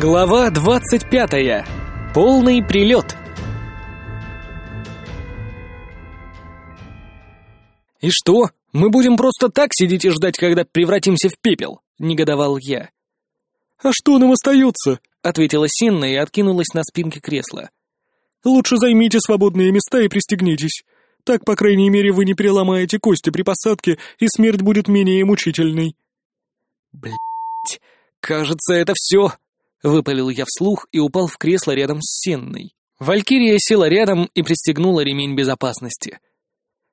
Глава двадцать пятая. Полный прилет. «И что, мы будем просто так сидеть и ждать, когда превратимся в пепел?» — негодовал я. «А что нам остается?» — ответила Синна и откинулась на спинке кресла. «Лучше займите свободные места и пристегнитесь. Так, по крайней мере, вы не переломаете кости при посадке, и смерть будет менее мучительной». Блять, кажется, это все. Выпалил я вслух и упал в кресло рядом с Сенной. Валькирия села рядом и пристегнула ремень безопасности.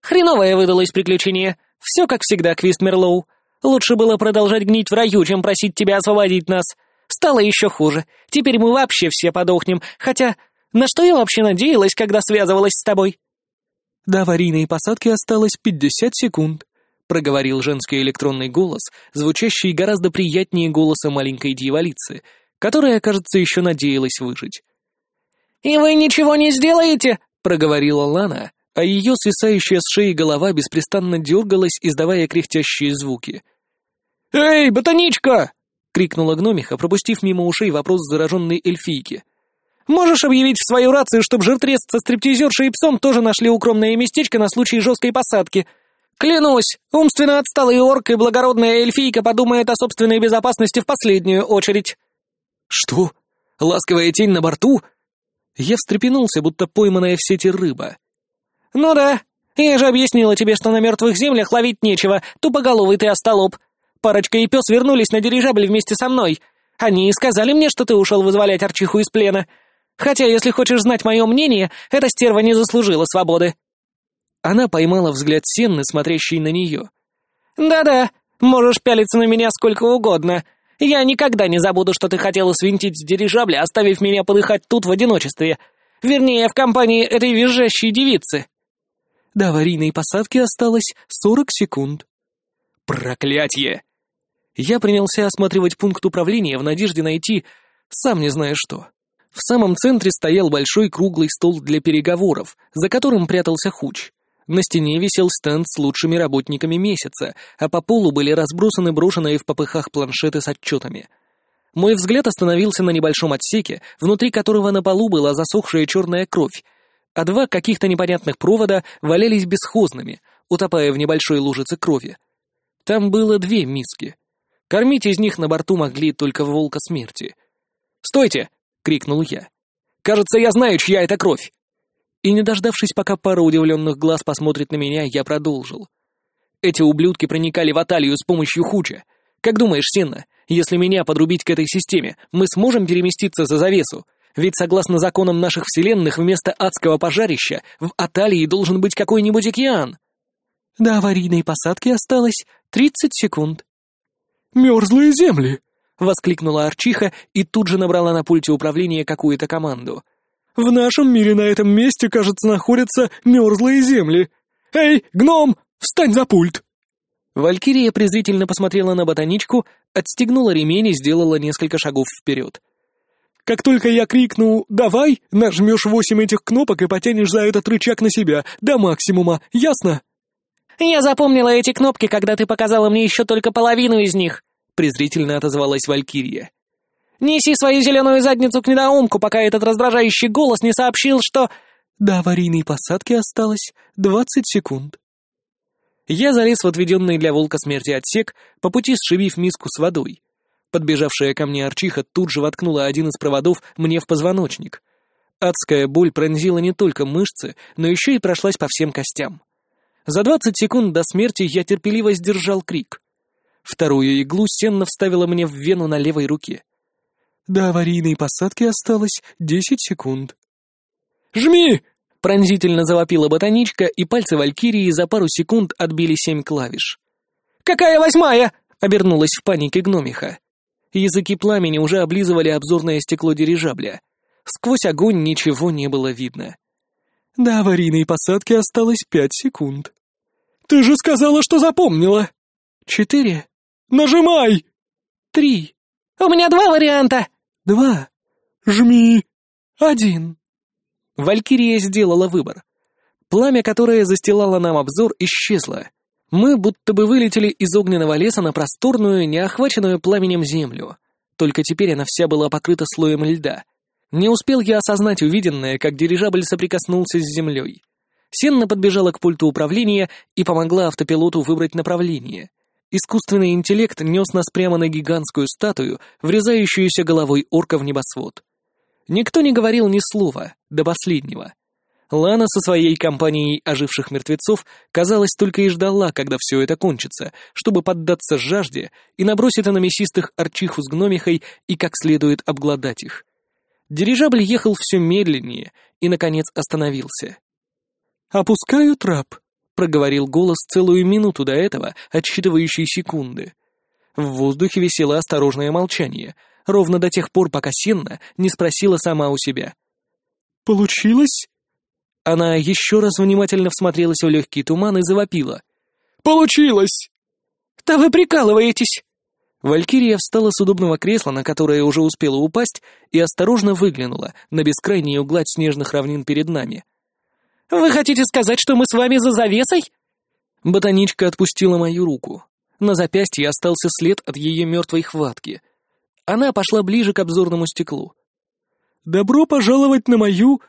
«Хреновое выдалось приключение. Все как всегда, Квист Мерлоу. Лучше было продолжать гнить в раю, чем просить тебя освободить нас. Стало еще хуже. Теперь мы вообще все подохнем. Хотя, на что я вообще надеялась, когда связывалась с тобой?» До аварийной посадки осталось пятьдесят секунд, проговорил женский электронный голос, звучащий гораздо приятнее голоса маленькой дьяволицы, которая, кажется, еще надеялась выжить. «И вы ничего не сделаете?» — проговорила Лана, а ее свисающая с шеи голова беспрестанно дергалась, издавая кряхтящие звуки. «Эй, ботаничка!» — крикнула гномиха, пропустив мимо ушей вопрос зараженной эльфийки. «Можешь объявить в свою рацию, чтобы жиртрез со стриптизершей и псом тоже нашли укромное местечко на случай жесткой посадки? Клянусь, умственно отсталый орк и благородная эльфийка подумает о собственной безопасности в последнюю очередь». «Что? Ласковая тень на борту?» Я встрепенулся, будто пойманная в сети рыба. «Ну да. Я же объяснила тебе, что на мертвых землях ловить нечего. Тупоголовый ты остолоп. Парочка и пес вернулись на дирижабль вместе со мной. Они и сказали мне, что ты ушел вызволять Арчиху из плена. Хотя, если хочешь знать мое мнение, эта стерва не заслужила свободы». Она поймала взгляд Сенны, смотрящей на нее. «Да-да, можешь пялиться на меня сколько угодно. Я никогда не забуду, что ты хотела свинтить с дирижабля, оставив меня подыхать тут в одиночестве. Вернее, в компании этой визжащей девицы». До аварийной посадки осталось сорок секунд. Проклятье! Я принялся осматривать пункт управления в надежде найти, сам не знаю что. В самом центре стоял большой круглый стол для переговоров, за которым прятался Хуч. На стене висел стенд с лучшими работниками месяца, а по полу были разбросаны брошенные в попыхах планшеты с отчетами. Мой взгляд остановился на небольшом отсеке, внутри которого на полу была засохшая черная кровь, а два каких-то непонятных провода валялись бесхозными, утопая в небольшой лужице крови. Там было две миски. Кормить из них на борту могли только волка смерти. «Стойте!» — крикнул я. «Кажется, я знаю, чья это кровь!» И не дождавшись, пока пара удивленных глаз посмотрит на меня, я продолжил. Эти ублюдки проникали в Аталию с помощью Хуча. Как думаешь, Синна, если меня подрубить к этой системе, мы сможем переместиться за завесу? Ведь согласно законам наших вселенных, вместо адского пожарища в Аталии должен быть какой-нибудь океан. До аварийной посадки осталось тридцать секунд. «Мерзлые земли!» — воскликнула Арчиха и тут же набрала на пульте управления какую-то команду. «В нашем мире на этом месте, кажется, находятся мерзлые земли. Эй, гном, встань за пульт!» Валькирия презрительно посмотрела на ботаничку, отстегнула ремень и сделала несколько шагов вперед. «Как только я крикну «давай», нажмешь восемь этих кнопок и потянешь за этот рычаг на себя, до максимума, ясно?» «Я запомнила эти кнопки, когда ты показала мне еще только половину из них», — презрительно отозвалась Валькирия. «Неси свою зеленую задницу к недоумку, пока этот раздражающий голос не сообщил, что...» До аварийной посадки осталось двадцать секунд. Я залез в отведенный для волка смерти отсек, по пути сшибив миску с водой. Подбежавшая ко мне арчиха тут же воткнула один из проводов мне в позвоночник. Адская боль пронзила не только мышцы, но еще и прошлась по всем костям. За двадцать секунд до смерти я терпеливо сдержал крик. Вторую иглу Сенна вставила мне в вену на левой руке. До аварийной посадки осталось десять секунд. «Жми!» — пронзительно завопила ботаничка, и пальцы Валькирии за пару секунд отбили семь клавиш. «Какая восьмая?» — обернулась в панике гномиха. Языки пламени уже облизывали обзорное стекло дирижабля. Сквозь огонь ничего не было видно. До аварийной посадки осталось пять секунд. «Ты же сказала, что запомнила!» «Четыре». «Нажимай!» «Три». «У меня два варианта!» «Два». «Жми!» «Один». Валькирия сделала выбор. Пламя, которое застилало нам обзор, исчезло. Мы будто бы вылетели из огненного леса на просторную, неохваченную пламенем землю. только теперь она вся была покрыта слоем льда. Не успел я осознать увиденное, как дирижабль соприкоснулся с землей. Сенна подбежала к пульту управления и помогла автопилоту выбрать направление. Искусственный интеллект нес нас прямо на гигантскую статую, врезающуюся головой орка в небосвод. Никто не говорил ни слова, до последнего. Лана со своей компанией оживших мертвецов, казалось, только и ждала, когда все это кончится, чтобы поддаться жажде и наброситься на мясистых арчиху с гномихой и как следует обглодать их. Дирижабль ехал все медленнее и, наконец, остановился. «Опускаю трап», — проговорил голос целую минуту до этого, отсчитывающий секунды. В воздухе висело осторожное молчание, ровно до тех пор, пока Сенна не спросила сама у себя. «Получилось?» Она еще раз внимательно всмотрелась в легкий туман и завопила. «Получилось!» «Да вы прикалываетесь!» Валькирия встала с удобного кресла, на которое уже успела упасть, и осторожно выглянула на бескрайнюю гладь снежных равнин перед нами. «Вы хотите сказать, что мы с вами за завесой?» Ботаничка отпустила мою руку. На запястье остался след от ее мертвой хватки. Она пошла ближе к обзорному стеклу. «Добро пожаловать на мою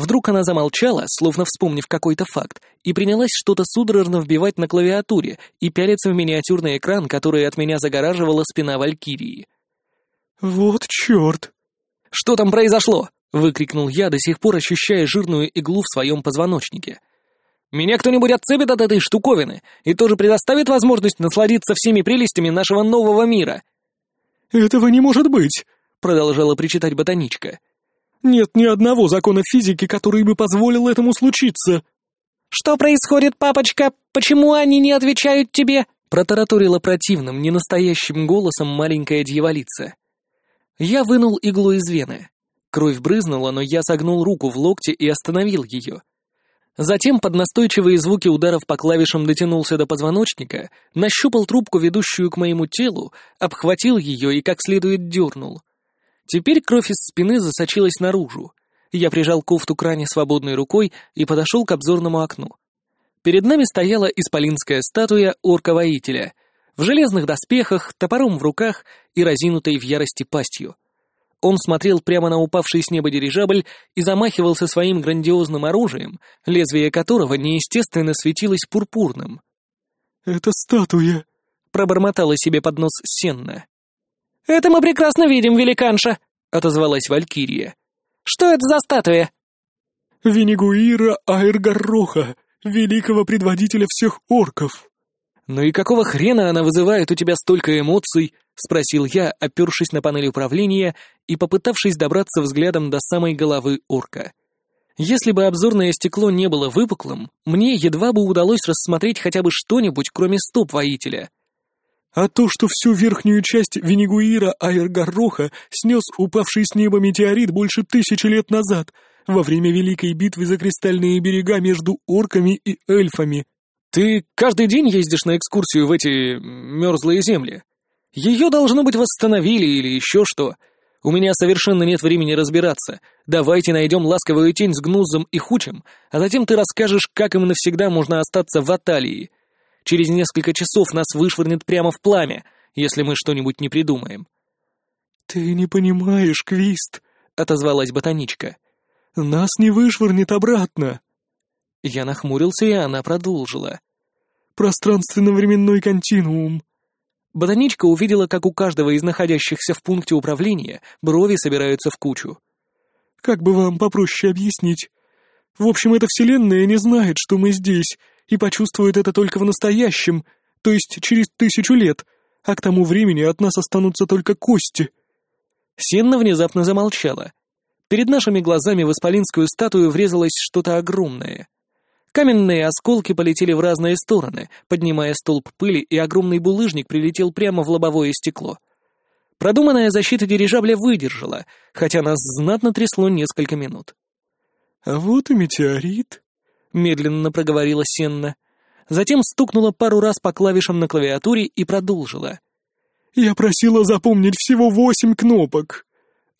Вдруг она замолчала, словно вспомнив какой-то факт, и принялась что-то судорожно вбивать на клавиатуре и пялиться в миниатюрный экран, который от меня загораживала спина Валькирии. «Вот черт!» «Что там произошло?» — выкрикнул я, до сих пор ощущая жирную иглу в своем позвоночнике. «Меня кто-нибудь отцепит от этой штуковины и тоже предоставит возможность насладиться всеми прелестями нашего нового мира?» «Этого не может быть!» — продолжала причитать ботаничка. Нет ни одного закона физики, который бы позволил этому случиться. «Что происходит, папочка? Почему они не отвечают тебе?» протараторила противным, ненастоящим голосом маленькая дьяволица. Я вынул иглу из вены. Кровь брызнула, но я согнул руку в локте и остановил ее. Затем под настойчивые звуки ударов по клавишам дотянулся до позвоночника, нащупал трубку, ведущую к моему телу, обхватил ее и как следует дернул. Теперь кровь из спины засочилась наружу. Я прижал кофту к ране свободной рукой и подошел к обзорному окну. Перед нами стояла исполинская статуя орка-воителя, в железных доспехах, топором в руках и разинутой в ярости пастью. Он смотрел прямо на упавший с неба дирижабль и замахивался своим грандиозным оружием, лезвие которого неестественно светилось пурпурным. «Это статуя», — пробормотала себе под нос Сенна. «Это мы прекрасно видим, великанша», — отозвалась Валькирия. «Что это за статуя?» «Венегуира Аэргороха, великого предводителя всех орков». «Ну и какого хрена она вызывает у тебя столько эмоций?» — спросил я, опершись на панель управления и попытавшись добраться взглядом до самой головы орка. Если бы обзорное стекло не было выпуклым, мне едва бы удалось рассмотреть хотя бы что-нибудь, кроме стоп воителя. А то, что всю верхнюю часть Венегуира Айргороха снес упавший с неба метеорит больше тысячи лет назад, во время Великой битвы за кристальные берега между орками и эльфами. Ты каждый день ездишь на экскурсию в эти мерзлые земли? Ее, должно быть, восстановили или еще что. У меня совершенно нет времени разбираться. Давайте найдем ласковую тень с гнузом и хучем, а затем ты расскажешь, как им навсегда можно остаться в Аталии. Через несколько часов нас вышвырнет прямо в пламя, если мы что-нибудь не придумаем». «Ты не понимаешь, Квист», — отозвалась ботаничка. «Нас не вышвырнет обратно». Я нахмурился, и она продолжила. «Пространственно-временной континуум». Ботаничка увидела, как у каждого из находящихся в пункте управления брови собираются в кучу. «Как бы вам попроще объяснить? В общем, эта вселенная не знает, что мы здесь, и почувствует это только в настоящем, то есть через тысячу лет, а к тому времени от нас останутся только кости». Сенна внезапно замолчала. Перед нашими глазами в исполинскую статую врезалось что-то огромное. Каменные осколки полетели в разные стороны, поднимая столб пыли, и огромный булыжник прилетел прямо в лобовое стекло. Продуманная защита дирижабля выдержала, хотя нас знатно трясло несколько минут. «А вот и метеорит», — медленно проговорила Сенна. Затем стукнула пару раз по клавишам на клавиатуре и продолжила. «Я просила запомнить всего восемь кнопок».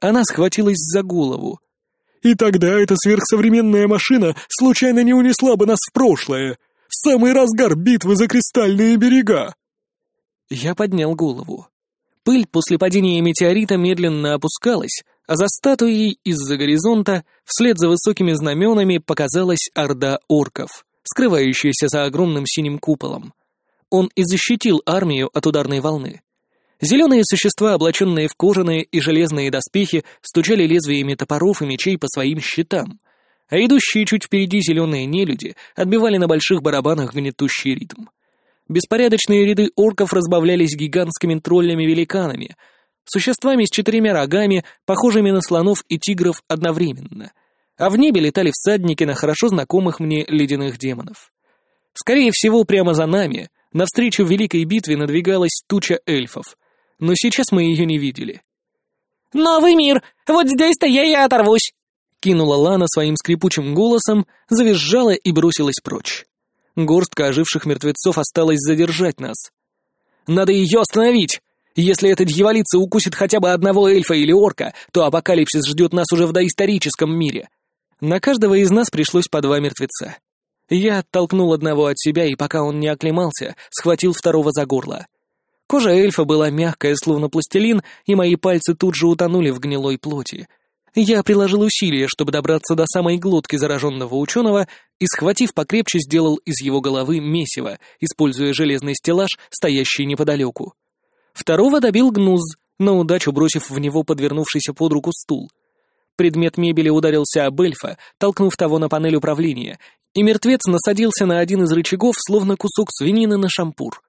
Она схватилась за голову. «И тогда эта сверхсовременная машина случайно не унесла бы нас в прошлое, в самый разгар битвы за кристальные берега». Я поднял голову. Пыль после падения метеорита медленно опускалась, а за статуей из-за горизонта, вслед за высокими знаменами, показалась орда орков, скрывающаяся за огромным синим куполом. Он и защитил армию от ударной волны. Зеленые существа, облаченные в кожаные и железные доспехи, стучали лезвиями топоров и мечей по своим щитам, а идущие чуть впереди зеленые нелюди отбивали на больших барабанах гнетущий ритм. Беспорядочные ряды орков разбавлялись гигантскими троллями-великанами, существами с четырьмя рогами, похожими на слонов и тигров одновременно, а в небе летали всадники на хорошо знакомых мне ледяных демонов. Скорее всего, прямо за нами, навстречу великой битве надвигалась туча эльфов, но сейчас мы ее не видели. «Новый мир! Вот здесь-то я и оторвусь!» Кинула Лана своим скрипучим голосом, завизжала и бросилась прочь. Горстка оживших мертвецов осталась задержать нас. «Надо ее остановить! Если эта дьяволица укусит хотя бы одного эльфа или орка, то апокалипсис ждет нас уже в доисторическом мире!» На каждого из нас пришлось по два мертвеца. Я оттолкнул одного от себя, и пока он не оклемался, схватил второго за горло. Кожа эльфа была мягкая, словно пластилин, и мои пальцы тут же утонули в гнилой плоти. Я приложил усилия, чтобы добраться до самой глотки зараженного ученого, и, схватив покрепче, сделал из его головы месиво, используя железный стеллаж, стоящий неподалеку. Второго добил гнуз, на удачу бросив в него подвернувшийся под руку стул. Предмет мебели ударился об эльфа, толкнув того на панель управления, и мертвец насадился на один из рычагов, словно кусок свинины на шампур.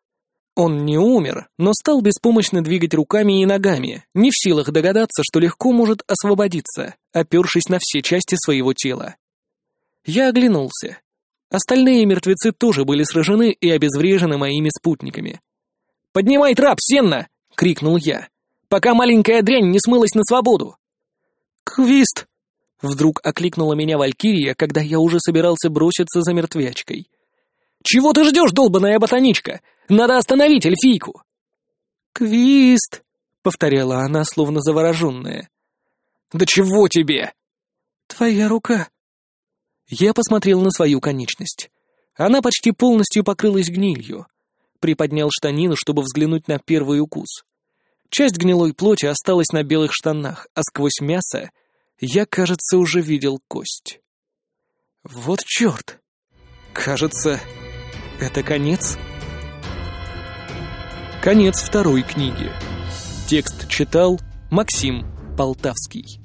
Он не умер, но стал беспомощно двигать руками и ногами, не в силах догадаться, что легко может освободиться, опершись на все части своего тела. Я оглянулся. Остальные мертвецы тоже были сражены и обезврежены моими спутниками. «Поднимай трап, Сенна!» — крикнул я, пока маленькая дрянь не смылась на свободу. «Квист!» — вдруг окликнула меня Валькирия, когда я уже собирался броситься за мертвячкой. «Чего ты ждешь, долбаная ботаничка? Надо остановить эльфийку!» «Квист!» — повторяла она, словно завороженная. «Да чего тебе?» «Твоя рука». Я посмотрел на свою конечность. Она почти полностью покрылась гнилью. Приподнял штанину, чтобы взглянуть на первый укус. Часть гнилой плоти осталась на белых штанах, а сквозь мясо я, кажется, уже видел кость. Вот черт! Кажется, это конец? Конец второй книги. Текст читал Максим Полтавский.